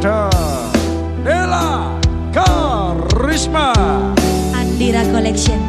ada Nela Karisma. Andira Collection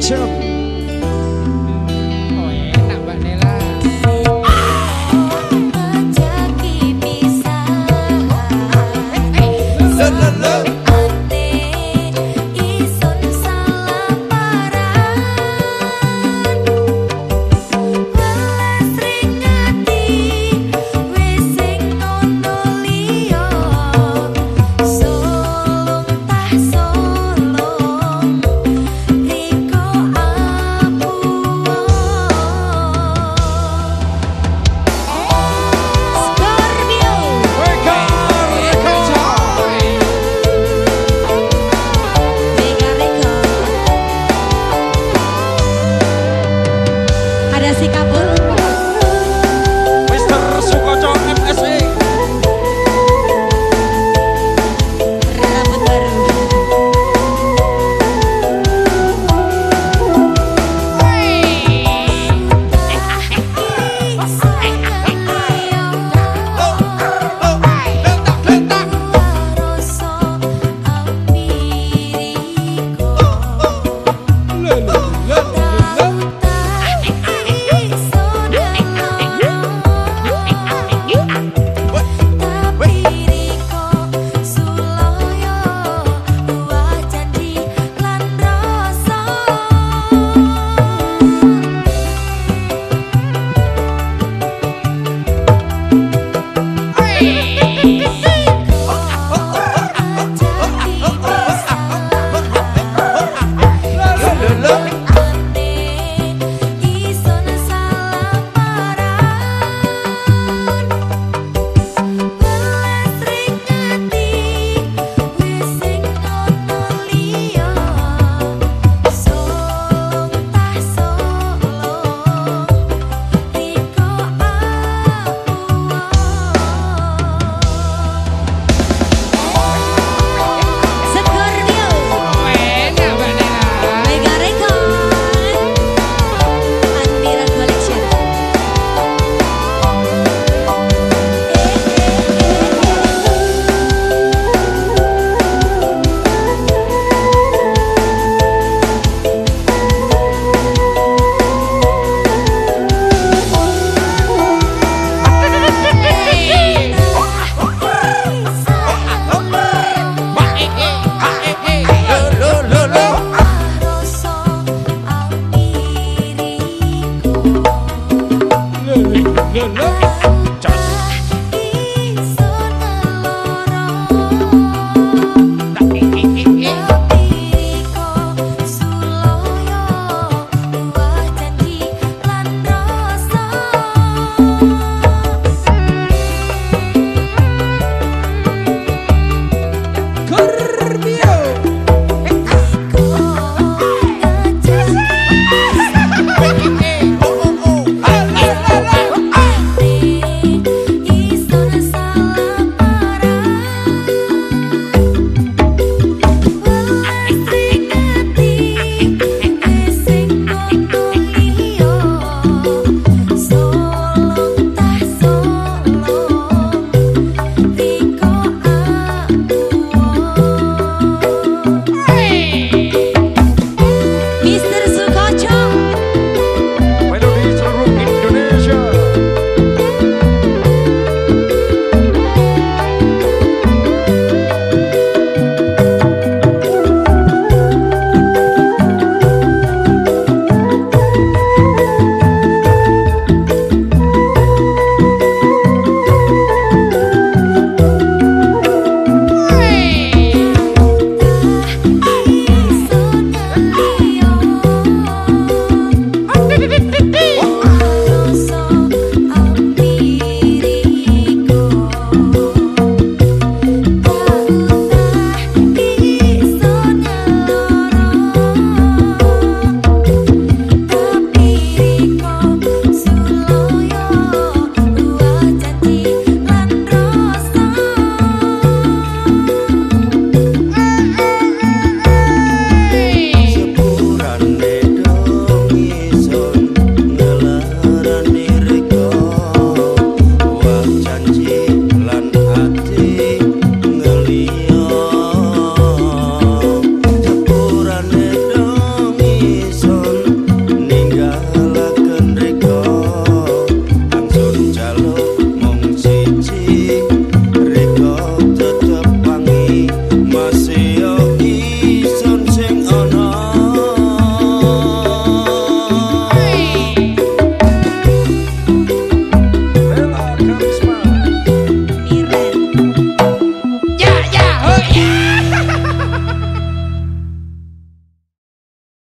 Andira Collection